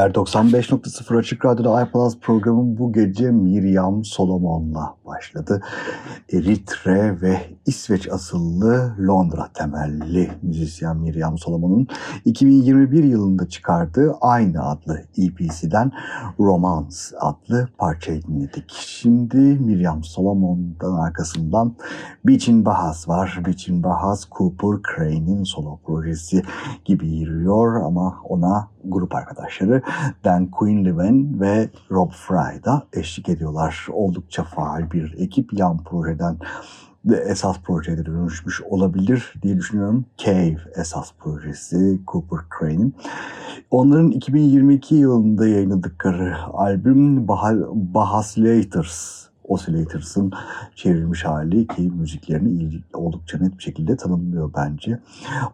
Geceler. 95.0 Açık Radyo'da iPlus programı bu gece Miriam Solomon'la başladı. Eritre ve İsveç asıllı Londra temelli müzisyen Miriam Solomon'un 2021 yılında çıkardığı aynı adlı EP'siden Romance adlı parçayı dinledik. Şimdi Miriam Solomon'dan arkasından Beachin Bahas var. Beachin Bahas Cooper Crane'in solo projesi gibi yürüyor ama ona grup arkadaşları Dan Quinlivan ve Rob Fry da eşlik ediyorlar. Oldukça faal bir ekip yan projeden de esas projeye dönüşmüş olabilir diye düşünüyorum. Cave esas projesi Cooper Crane'in. Onların 2022 yılında yayınladıkları albüm bah Bahas Laters Oscillators'ın çevrilmiş hali ki müziklerini oldukça net bir şekilde tanımlıyor bence.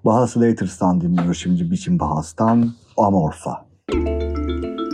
Bahas Lators'tan dinliyoruz şimdi biçim Bahas'tan Amorfa. Müzik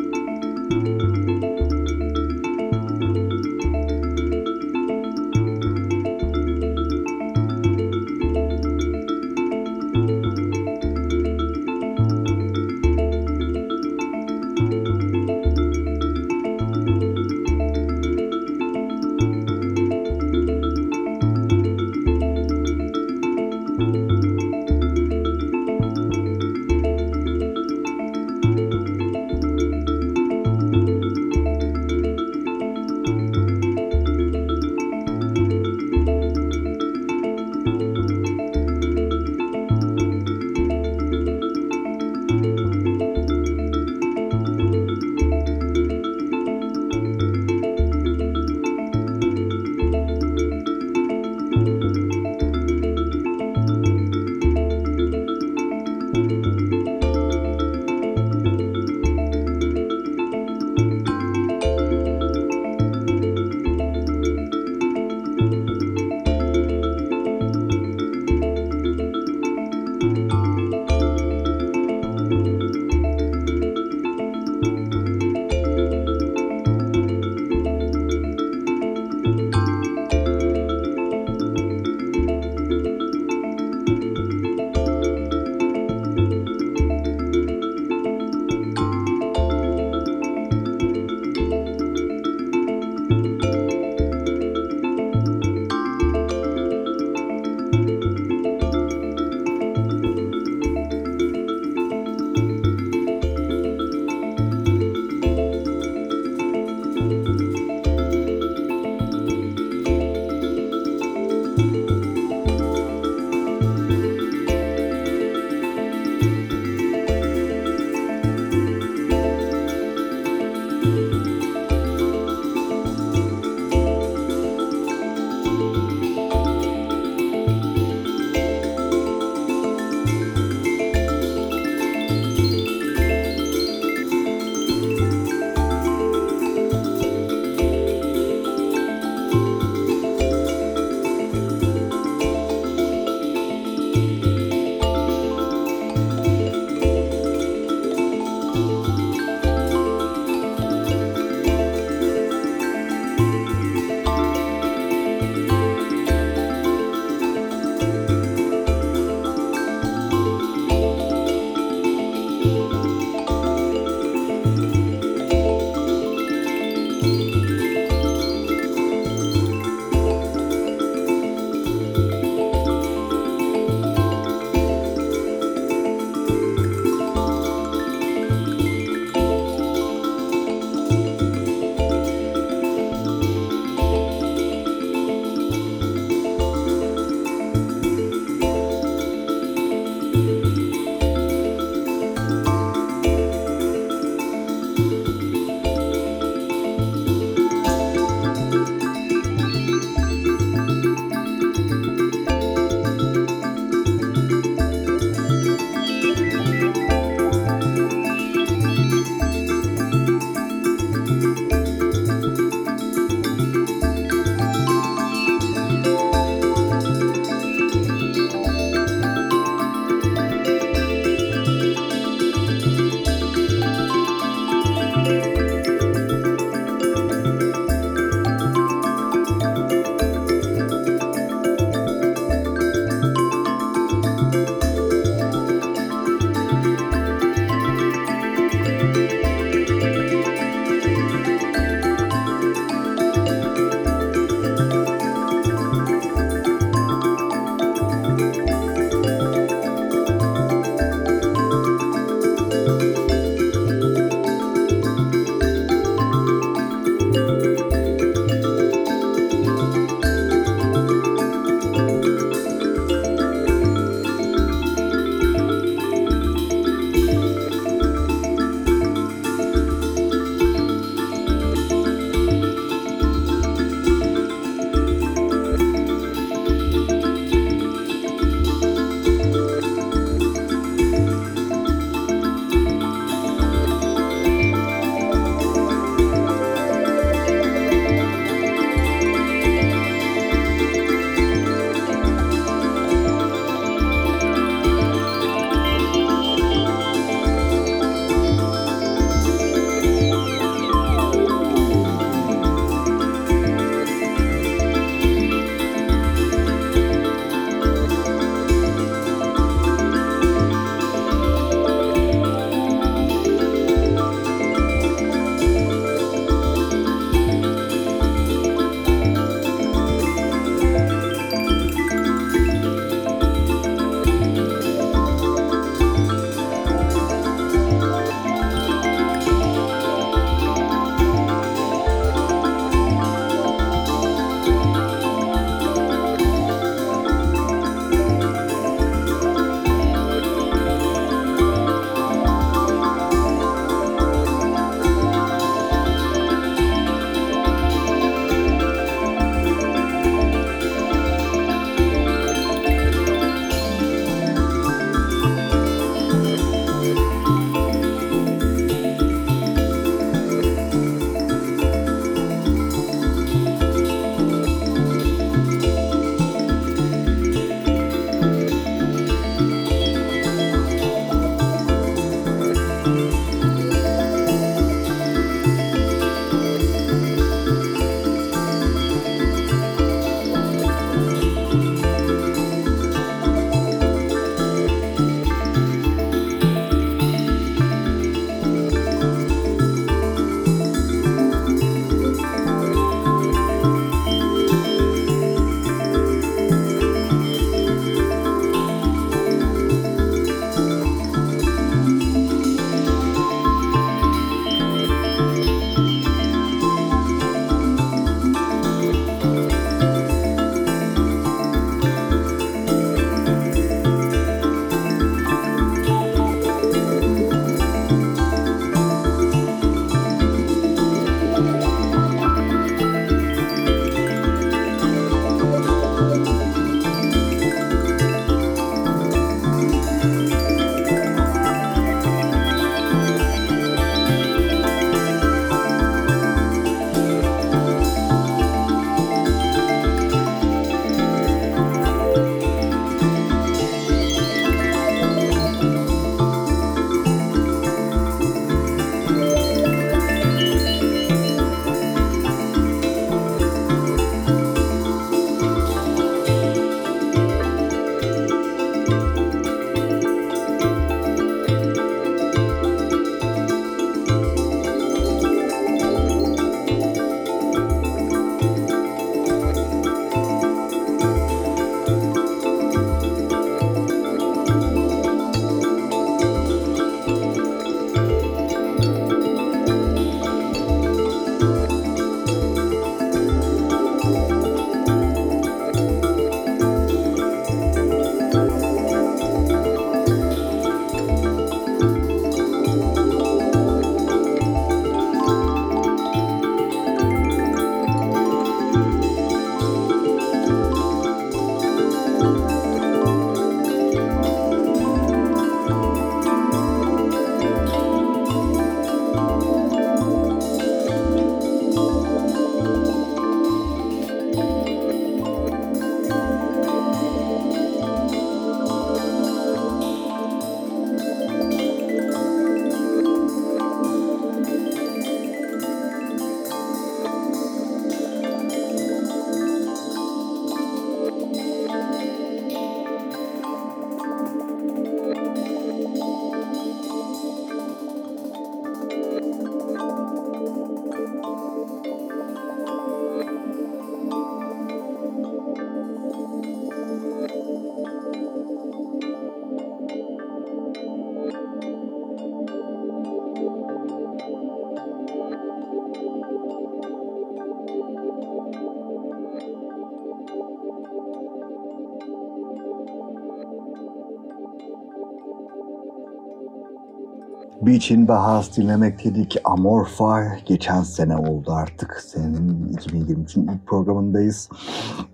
Beach'in Bahas dinlemekteydik. Amorfa geçen sene oldu artık. Senin 2023'ün ilk programındayız.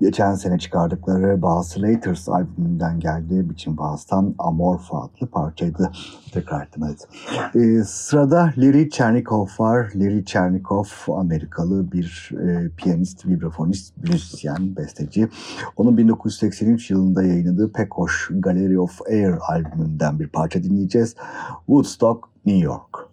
Geçen sene çıkardıkları Bahas Laters albümünden geldi. Beach'in Bahas'tan Amorfa adlı parçaydı. Tekrar ettim evet. Ee, sırada Larry Chernikov var. Larry Chernikov Amerikalı bir e, piyanist, vibrafonist, müzisyen, besteci. Onun 1983 yılında yayınladığı pek Gallery of Air albümünden bir parça dinleyeceğiz. Woodstock, New York.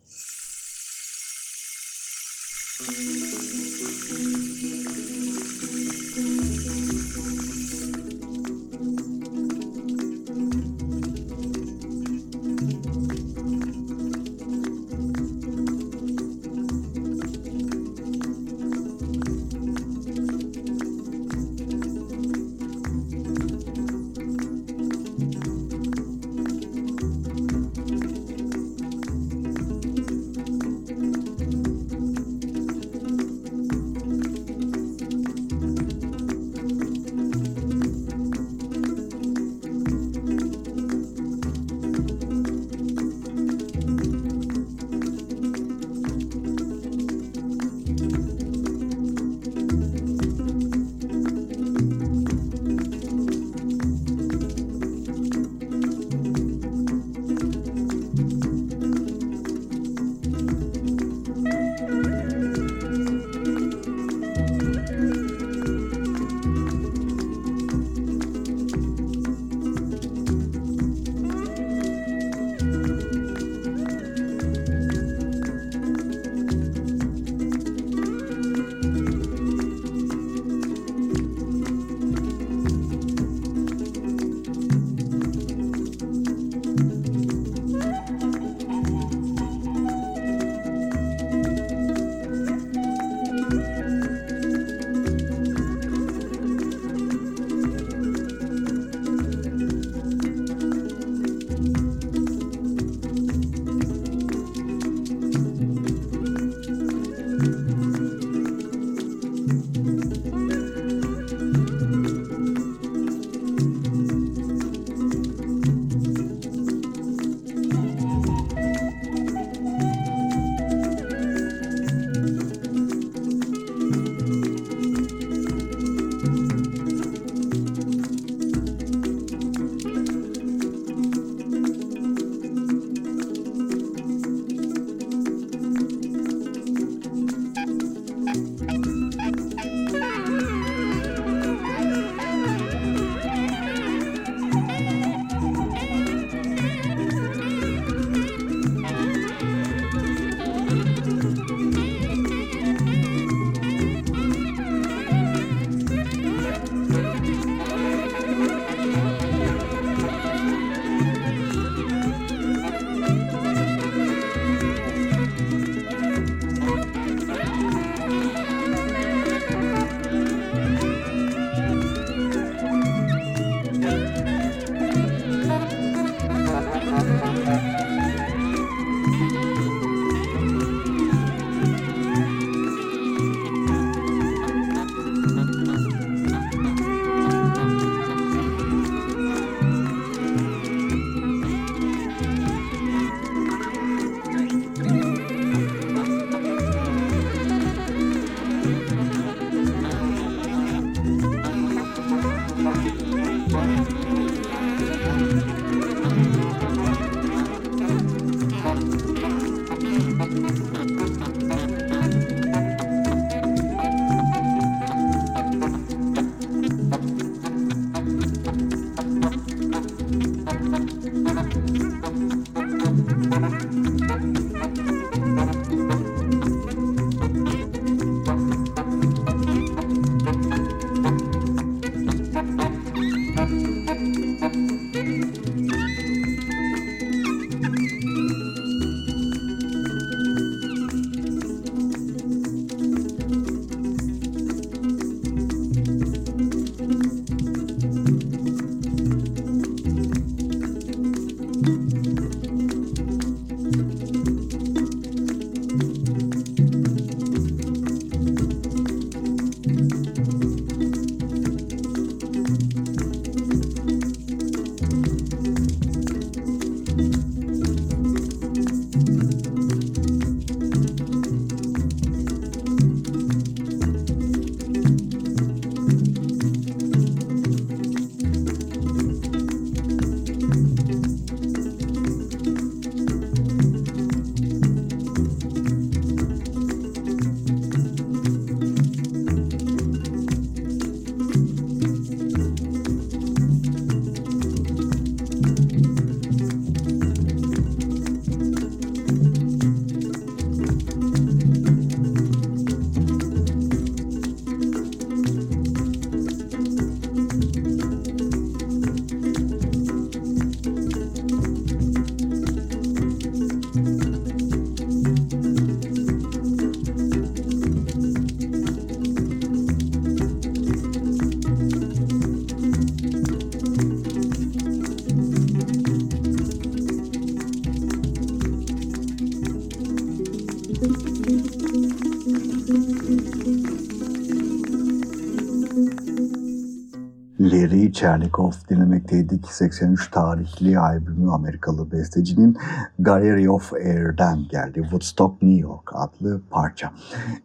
Larry Chernikov dinlemekteydik. 83 tarihli albümü Amerikalı bestecinin Gallery of Air'den geldi. Woodstock New York adlı parça.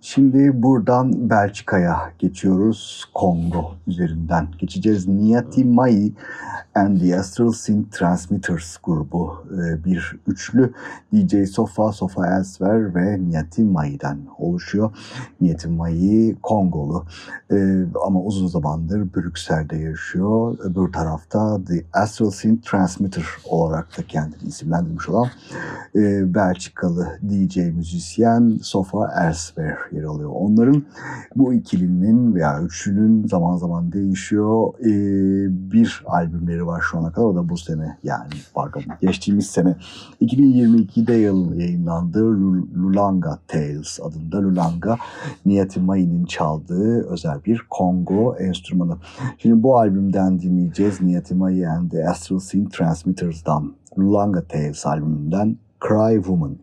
Şimdi buradan Belçika'ya geçiyoruz. Kongo üzerinden geçeceğiz. Niati Mai and the Astral Synth Transmitters grubu e, bir üçlü DJ Sofa, Sofa Elsver ve Niati Mai'den oluşuyor. Niati Mai Kongolu e, ama uzun zamandır Brüksel'de yaşıyor. Öbür tarafta The Astral Synth Transmitter olarak da kendini isimlendirmiş olan e, Belçikalı DJ müzisyen Sofa Elsver yer alıyor. Onların bu ikilinin veya üçlünün zaman zaman değişiyor. Bir albümleri var şu ana kadar. O da bu sene yani pardon geçtiğimiz sene 2022'de yayınlandı Lulanga Tales adında Lulanga Niyati Mai'nin çaldığı özel bir Kongo enstrümanı. Şimdi bu albümden dinleyeceğiz Niyati Mai and the Astral Synth Transmitters'dan Lulanga Tales albümünden Cry Woman.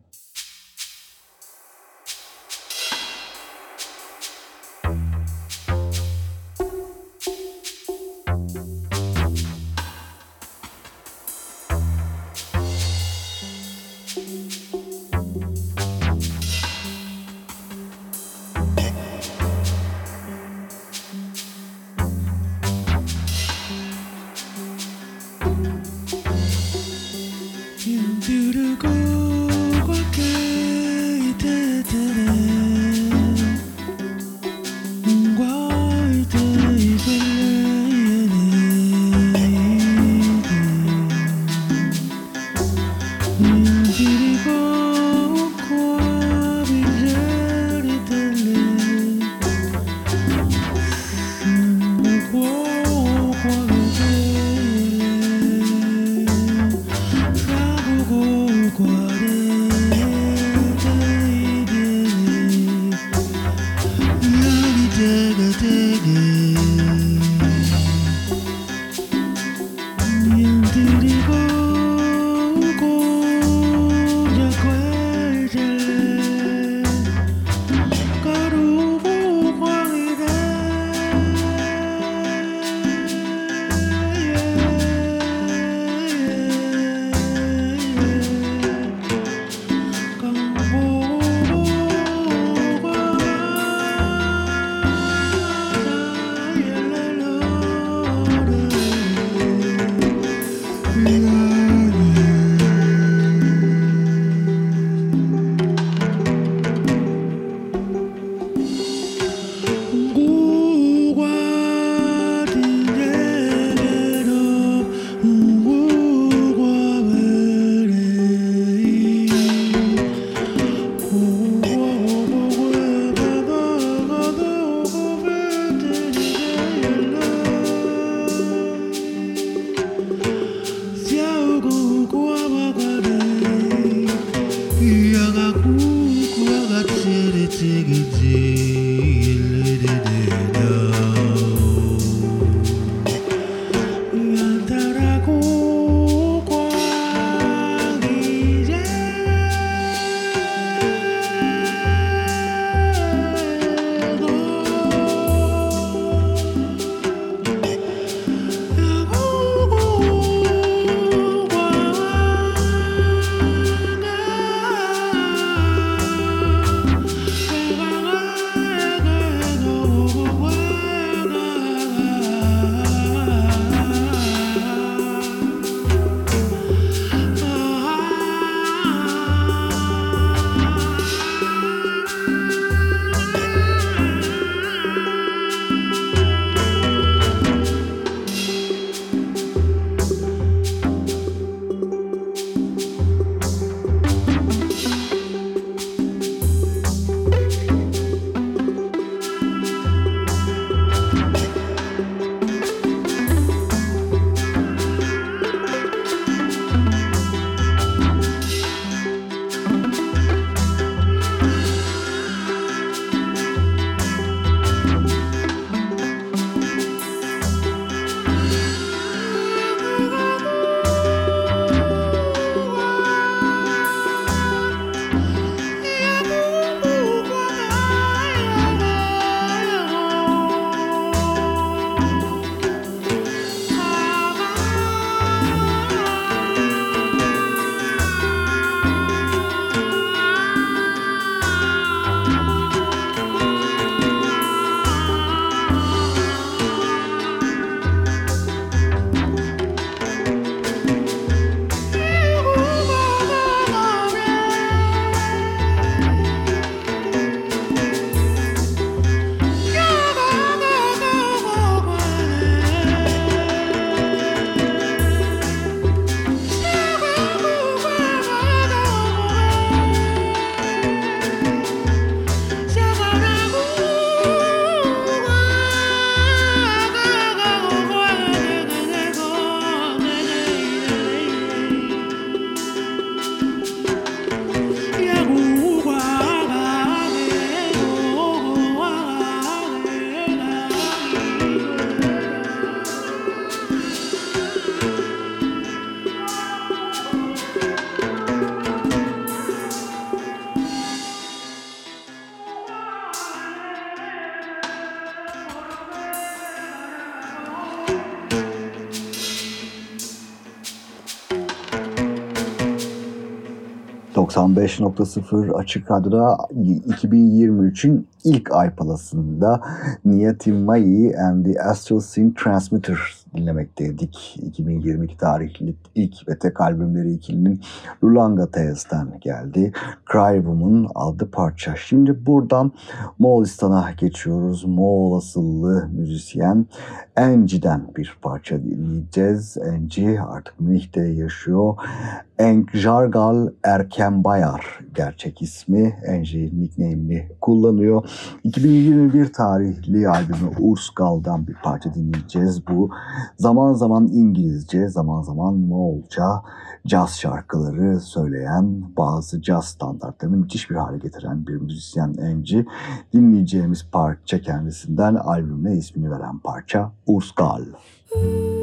squad. 95.0 Açık Radyo'da 2023'ün ilk ay palasında Niyatimai and the Astral Sync Transmitter dinlemekteydik. 2022 tarihli ilk ve tek albümleri ikilinin Lulanga Tales"'ten geldi. Cry Woman adlı parça. Şimdi buradan Moğolistan'a geçiyoruz. Moğol asıllı müzisyen Angie'den bir parça dinleyeceğiz. Angie artık Münih'te yaşıyor. Engjargal Erkenbayar gerçek ismi. Angie nickname'ini kullanıyor. 2021 tarihli albümü Ursgal'dan bir parça dinleyeceğiz. Bu zaman zaman İngilizce, zaman zaman Moğolca caz şarkıları söyleyen, bazı caz standartlarını müthiş bir hale getiren bir müzisyen Angie. Dinleyeceğimiz parça kendisinden albümüne ismini veren parça Ursgal. Müzik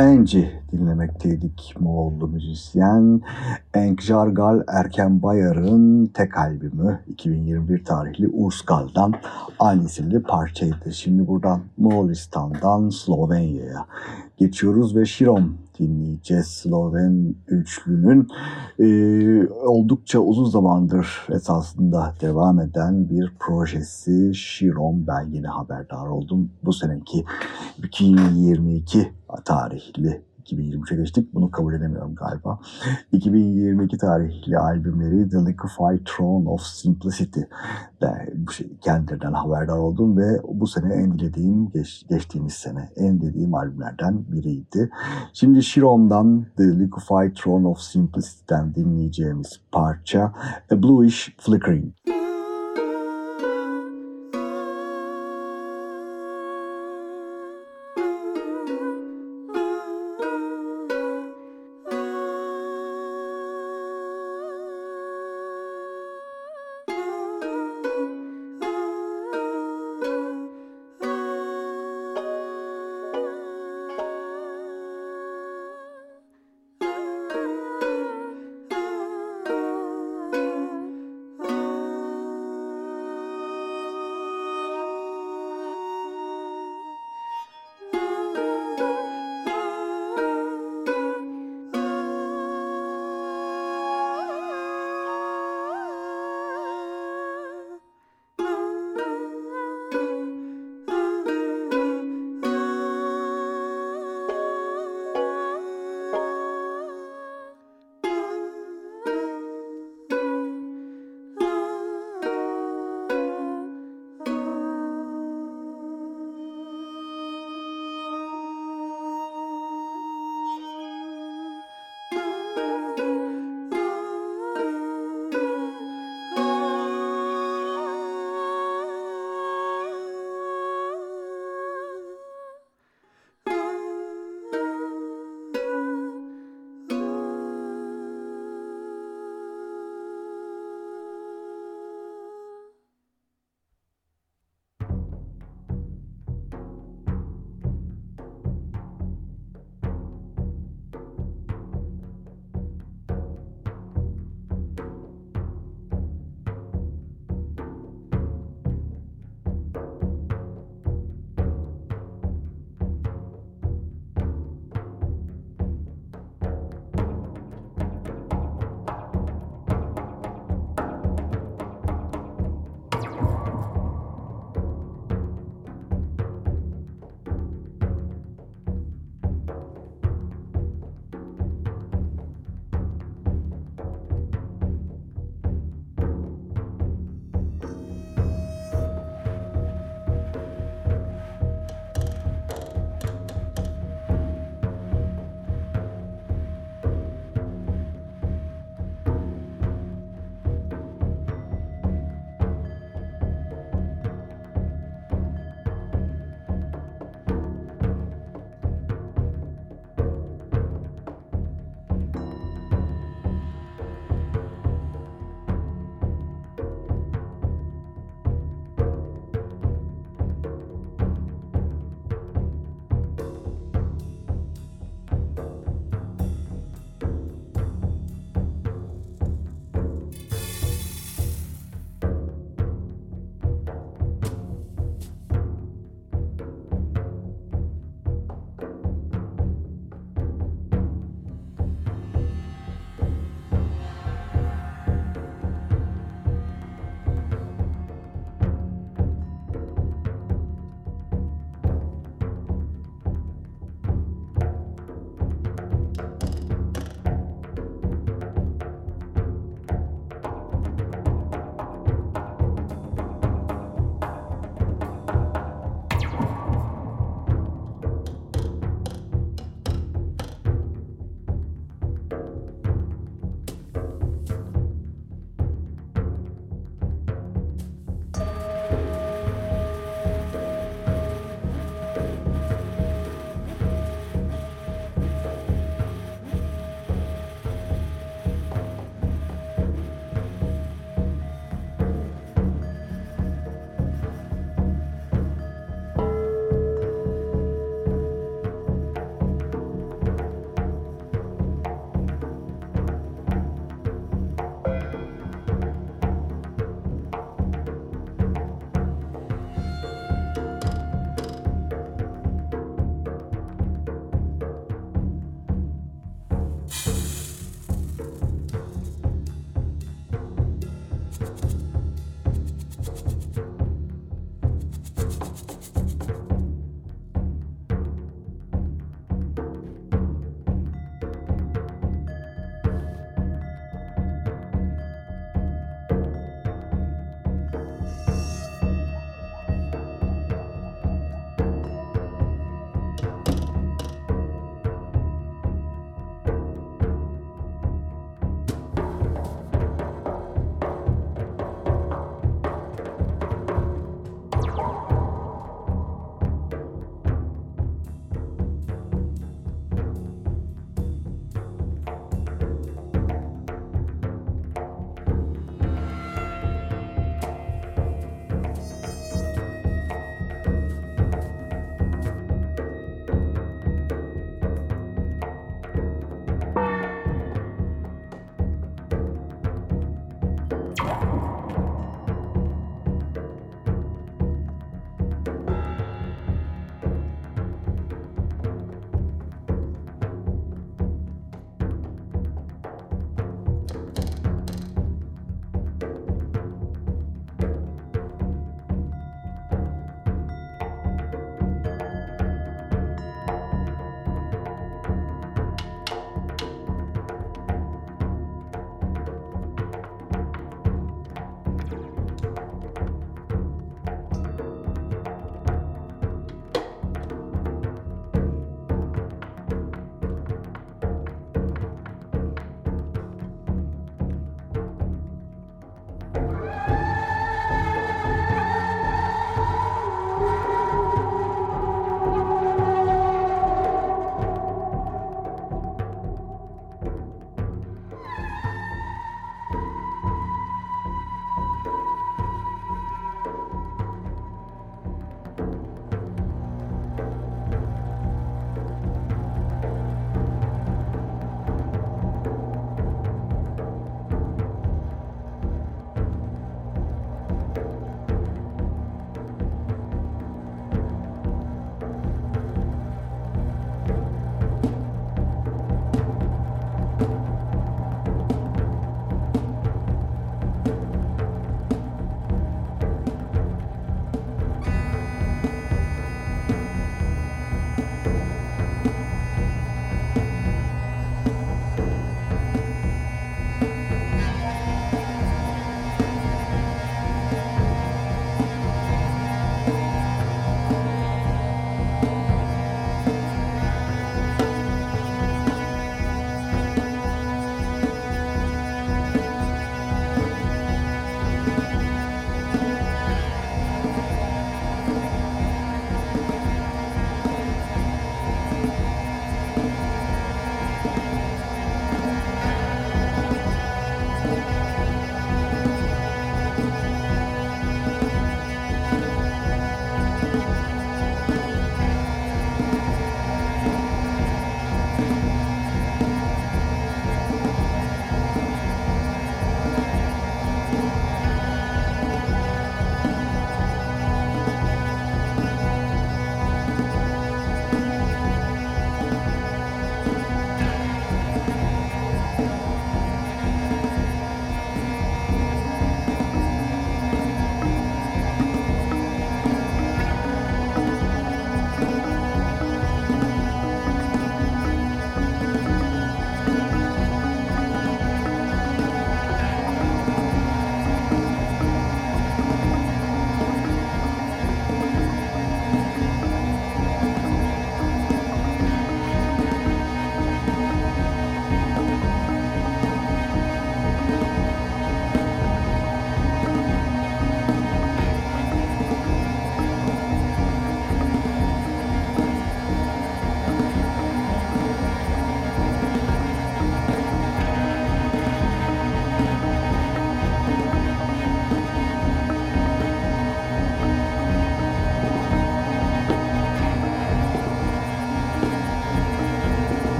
Enci dinlemekteydik Moğollu müzisyen. Enk Jargal Erken Bayar'ın tek albümü 2021 tarihli Urskal'dan aynı isimli parçaydı. Şimdi buradan Moğolistan'dan Slovenya'ya geçiyoruz ve Şirom dinleyeceğiz. Sloven üçlünün e, oldukça uzun zamandır esasında devam eden bir projesi Şirom. Ben yine haberdar oldum. Bu seneki 2022 tarihli 2023'e geçtik. Bunu kabul edemiyorum galiba. 2022 tarihli albümleri The Liquefied Throne of Simplicity de bu şey, kendilerinden haberdar oldum ve bu sene en dilediğim, geç, geçtiğimiz sene en dediğim albümlerden biriydi. Şimdi Shirom'dan The Liquefied Throne of Simplicity'den dinleyeceğimiz parça A Bluish Flickering.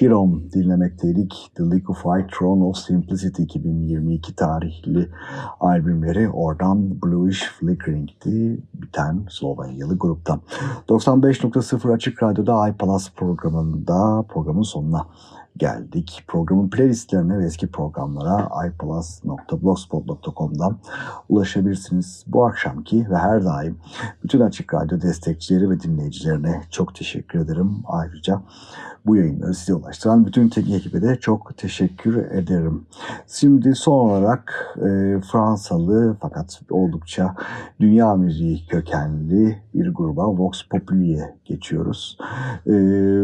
Chiron dinlemekteydik. The Liquefied Throne of Simplicity 2022 tarihli albümleri oradan Bluish Flickering'ti biten Slovenyalı gruptan. 95.0 Açık Radyo'da iPalaz programında programın sonuna geldik. Programın playlistlerine ve eski programlara iPlus.blogspot.com'dan ulaşabilirsiniz. Bu akşamki ve her daim bütün Açık Radyo destekçileri ve dinleyicilerine çok teşekkür ederim. Ayrıca bu yayınları size ulaştıran bütün teknik ekibe de çok teşekkür ederim. Şimdi son olarak e, Fransalı fakat oldukça dünya müziği kökenli bir gruba Vox Populi'ye geçiyoruz. E,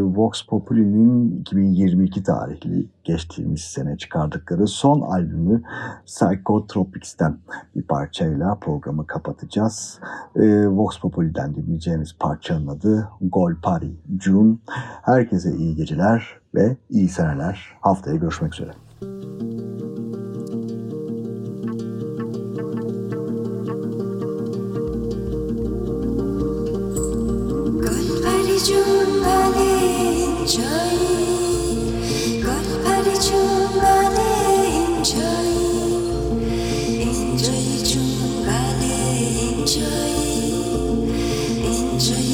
Vox Populi'nin 2022 2002 tarihli geçtiğimiz sene çıkardıkları son albümü Psychotropics'ten bir parçayla programı kapatacağız. E, Vox Populi'den dinleyeceğimiz parçanın adı Gol Paris June. Herkese iyi geceler ve iyi seneler. Haftaya görüşmek üzere. Gol Paris June, Paris June. change.